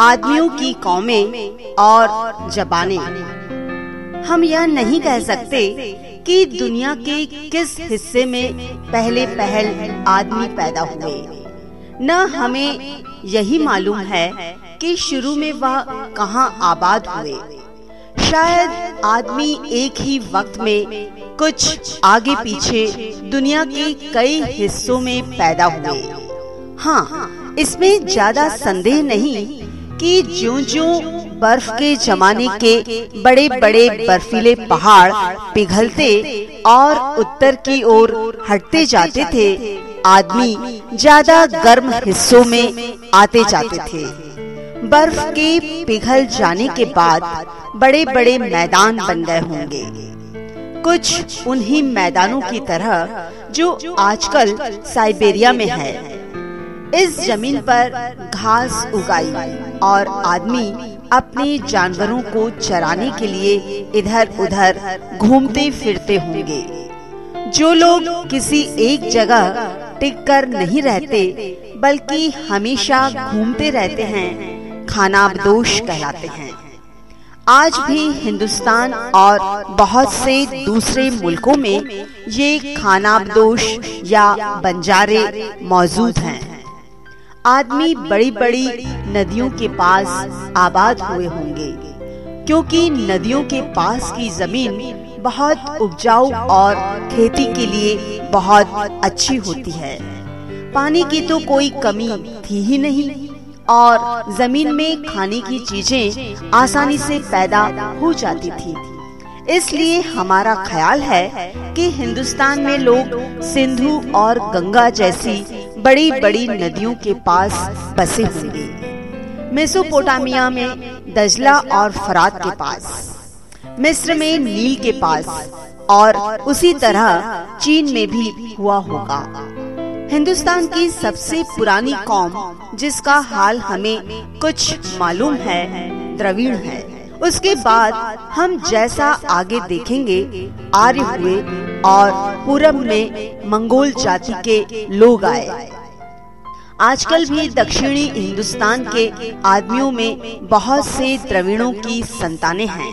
आदमियों की कौमें और जबाने। हम यह नहीं कह सकते कि दुनिया के किस हिस्से में पहले पहल आदमी पैदा हुए। न हमें यही मालूम है कि शुरू में वह कहाँ आबाद हुए। शायद आदमी एक ही वक्त में कुछ आगे पीछे दुनिया के कई हिस्सों में पैदा हुए। हाँ इसमें ज़्यादा संदेह नहीं कि ज्यो ज्यो बर्फ़ के जमाने के बड़े बड़े बर्फीले पहाड़ पिघलते और उत्तर की ओर हटते जाते थे, आदमी ज़्यादा गर्म हिस्सों में आते जाते थे। बर्फ़ के पिघल जाने के बाद बड़े बड़े मैदान बन गए होंगे। कुछ उन्हीं मैदानों की तरह जो आजकल साइबेरिया में है। इस ज़मीन पर घास उगाई और आदमी अपने जानवरों को चराने के लिए इधर उधर घूमते फिरते होंगे। जो लोग किसी एक जगह टिक कर नहीं रहते, बल्कि हमेशा घूमते रहते हैं, खानाबदोश कहलाते हैं। आज भी हिंदुस्तान और बहुत से दूसरे मुल्कों में ये खानाबदोश या बंजारे मौजूद हैं। आदमी बड़ी बड़ी नदियों के पास आबाद हुए होंगे, क्योंकि नदियों के पास की ज़मीन बहुत उपजाऊ और खेती के लिए बहुत अच्छी होती है। पानी की तो कोई कमी थी ही नहीं, और ज़मीन में खाने की चीज़ें आसानी से पैदा हो जाती थी। इसलिए हमारा ख्याल है कि हिंदुस्तान में लोग सिंधु और गंगा जैसी बड़ी बड़ी नदियों के पास बसे होंगे। मेसोपोटामिया में दजला और फरात के पास, मिस्र में नील के पास और उसी तरह चीन में भी हुआ होगा। हिंदुस्तान की सबसे पुरानी कौम, जिसका हाल हमें कुछ मालूम है, द्रविड़ है। उसके बाद हम जैसा आगे देखेंगे, आर्य हुए और पूरब में मंगोल जाति के लोग आए। आजकल भी दक्षिणी हिंदुस्तान के आदमियों में बहुत से द्रविड़ों की संतानें हैं।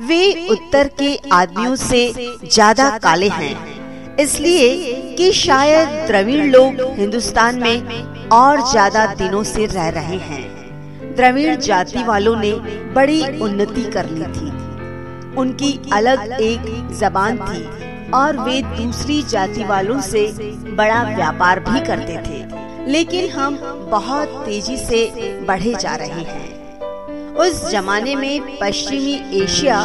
वे उत्तर के आदमियों से ज़्यादा काले हैं। इसलिए कि शायद द्रविड़ लोग हिंदुस्तान में और ज़्यादा दिनों से रह रहे हैं। द्रविड़ जाति वालों ने बड़ी उन्नति कर ली थी। उनकी अलग एक जबान थी और वे दूसरी जाति वालों से बड़ा व्यापार भी करते थे। लेकिन हम बहुत तेज़ी से बढ़े जा रहे हैं। उस जमाने में पश्चिमी एशिया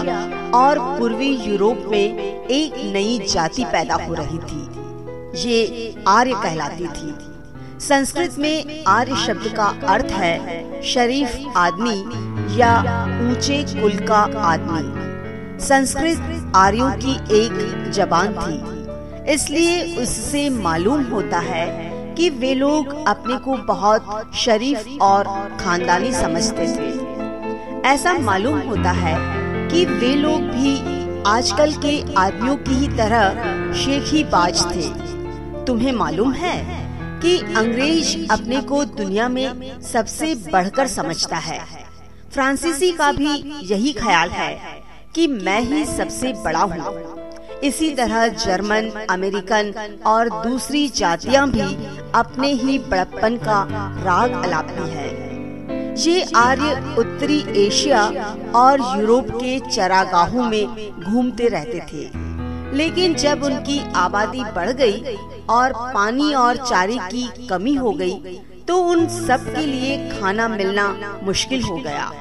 और पूर्वी यूरोप में एक नई जाति पैदा हो रही थी। ये आर्य कहलाती थी। संस्कृत में आर्य शब्द का अर्थ है शरीफ आदमी या ऊँचे कुल का आदमी। संस्कृत आर्यों की एक जबान थी। इसलिए उससे मालूम होता है कि वे लोग अपने को बहुत शरीफ और खानदानी समझते थे। ऐसा मालूम होता है कि वे लोग भी आजकल के आदमियों की ही तरह शेखी बाज थे। तुम्हें मालूम है? कि अंग्रेज़ अपने को दुनिया में सबसे बढ़कर समझता है। फ्रांसीसी का भी यही ख्याल है कि मैं ही सबसे बड़ा हूँ। इसी तरह जर्मन, अमेरिकन और दूसरी जातियाँ भी अपने ही बड़प्पन का राग अलापती है। ये आर्य उत्तरी एशिया और यूरोप के चरागाहों में घूमते रहते थे। लेकिन जब उनकी आबादी बढ़ गई और पानी और चारे की कमी हो गई, तो उन सब के लिए खाना मिलना मुश्किल हो गया।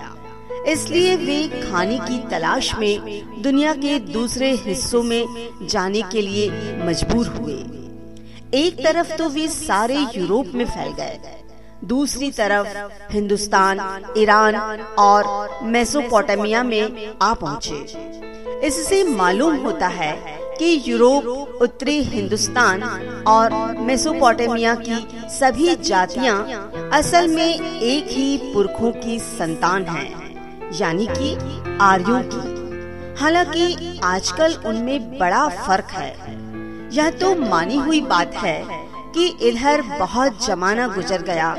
इसलिए वे खाने की तलाश में दुनिया के दूसरे हिस्सों में जाने के लिए मजबूर हुए। एक तरफ़ तो वे सारे यूरोप में फैल गए दूसरी तरफ़ हिंदुस्तान ईरान और मेसोपोटामिया में आ पहुँचे। इससे मालूम होता है कि यूरोप उत्तरी हिंदुस्तान और मेसोपोटामिया की सभी जातियाँ असल में एक ही पुरखों की संतान हैं, यानी कि आर्यों की। हालाँकि आजकल उनमें बड़ा फ़र्क है। यह तो मानी हुई बात है कि इधर बहुत जमाना गुजर गया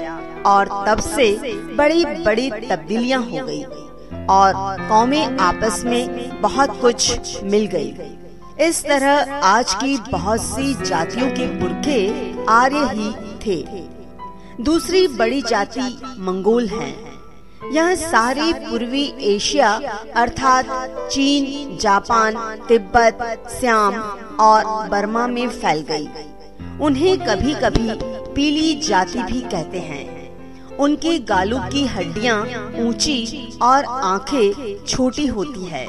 और तब से बड़ी बड़ी तब्दीलियाँ हो गई। और कौमें आपस में बहुत कुछ मिल गई इस तरह आज की बहुत सी जातियों के पुरखे आर्य ही थे दूसरी बड़ी जाति मंगोल हैं। यह सारे पूर्वी एशिया अर्थात चीन, जापान, तिब्बत श्याम और बर्मा में फैल गई। उन्हें कभी कभी पीली जाति भी कहते हैं उनके गालों की हड्डियाँ ऊँची और आँखें छोटी होती है।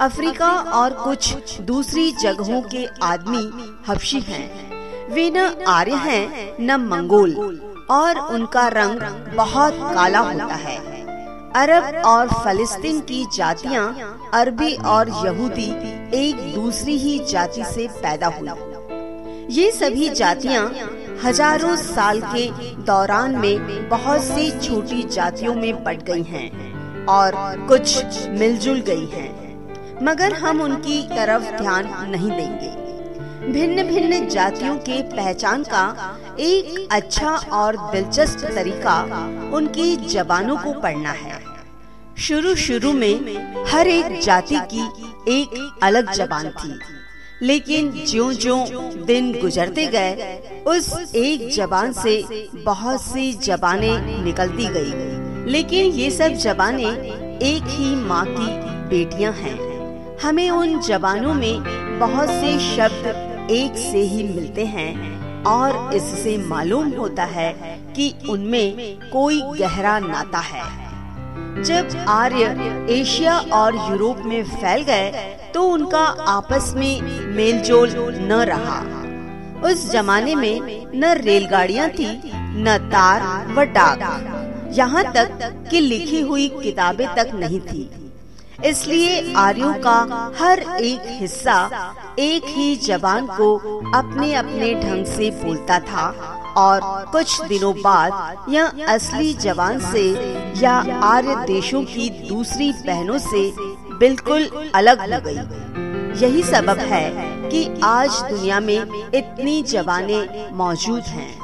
अफ्रीका और कुछ दूसरी जगहों के आदमी हबशी हैं। वे न आर्य हैं, न मंगोल, और उनका रंग बहुत काला होता है। अरब और फलस्तीन की जातियाँ अरबी और यहूदी एक दूसरी ही जाति से पैदा हुई। ये सभी जातियाँ हज़ारों साल के दौरान में बहुत सी छोटी जातियों में बट गई हैं और कुछ मिलजुल गई हैं। मगर हम उनकी तरफ़ ध्यान नहीं देंगे। भिन्न भिन्न जातियों के पहचान का एक अच्छा और दिलचस्प तरीका उनकी जबानों को पढ़ना है। शुरू शुरू में हर एक जाति की एक अलग जबान थी। लेकिन ज्यो ज्यो दिन गुजरते गए, उस एक जबान से बहुत सी जबानें निकलती गई। लेकिन ये सब जबानें एक ही माँ की बेटियाँ हैं। हमें उन जबानों में बहुत से शब्द एक से ही मिलते हैं और इससे मालूम होता है कि उनमें कोई गहरा नाता है। जब आर्य एशिया और यूरोप में फैल गए तो उनका आपस में मेलजोल न रहा। उस जमाने में न रेलगाड़ियाँ थी, न तार व डाक। यहाँ तक कि लिखी हुई किताबें तक नहीं थी। इसलिए आर्यों का हर एक हिस्सा एक ही जबान को अपने अपने ढंग से बोलता था और कुछ दिनों बाद यह असली जवान से या आर्य देशों की दूसरी बहनों से बिल्कुल अलग हो गई। यही सबब है कि आज दुनिया में इतनी जबानें मौजूद हैं।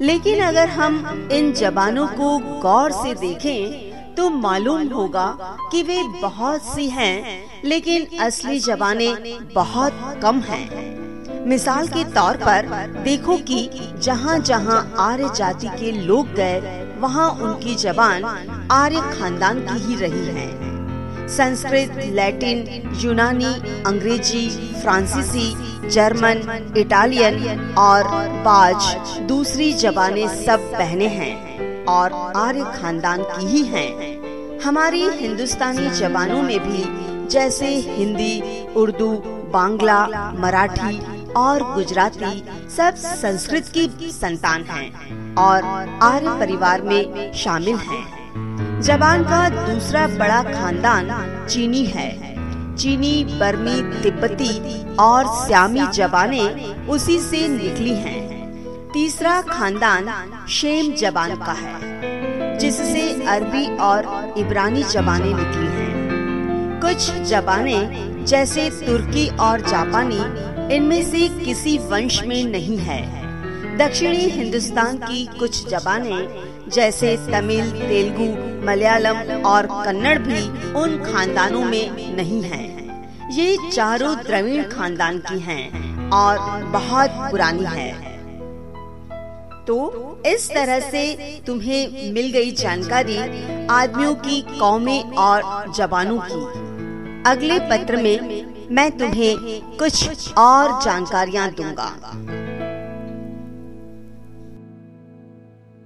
लेकिन अगर हम इन जबानों को गौर से देखें तो मालूम होगा कि वे बहुत सी हैं, लेकिन असली जबाने बहुत कम हैं। मिसाल के तौर पर देखो कि जहाँ जहाँ आर्य जाति के लोग गए वहाँ उनकी जबान आर्य खानदान की ही रही है संस्कृत लैटिन यूनानी अंग्रेज़ी फ्रांसीसी जर्मन इटालियन और बाज दूसरी जबानें सब पहने हैं और आर्य खानदान की ही हैं। हमारी हिंदुस्तानी जबानों में भी जैसे हिंदी, उर्दू, बांग्ला, मराठी और गुजराती सब संस्कृत की संतान हैं और आर्य परिवार में शामिल हैं। जबान का दूसरा बड़ा खानदान चीनी है चीनी, बर्मी, तिब्बती और श्यामी जबाने उसी से निकली हैं। तीसरा खानदान शेम जबान का है, जिससे अरबी और इब्रानी जबानें निकली हैं। कुछ जबानें जैसे तुर्की और जापानी इनमें से किसी वंश में नहीं है दक्षिणी हिंदुस्तान की कुछ जबानें जैसे तमिल, तेलुगु, मलयालम और कन्नड़ भी उन खानदानों में नहीं हैं। ये चारों द्रविड़ खानदान की हैं और बहुत पुरानी है तो इस तरह से तुम्हें मिल गई जानकारी आदमियों की कौमे और जवानों की। अगले पत्र में मैं तुम्हें कुछ और जानकारियाँ दूँगा।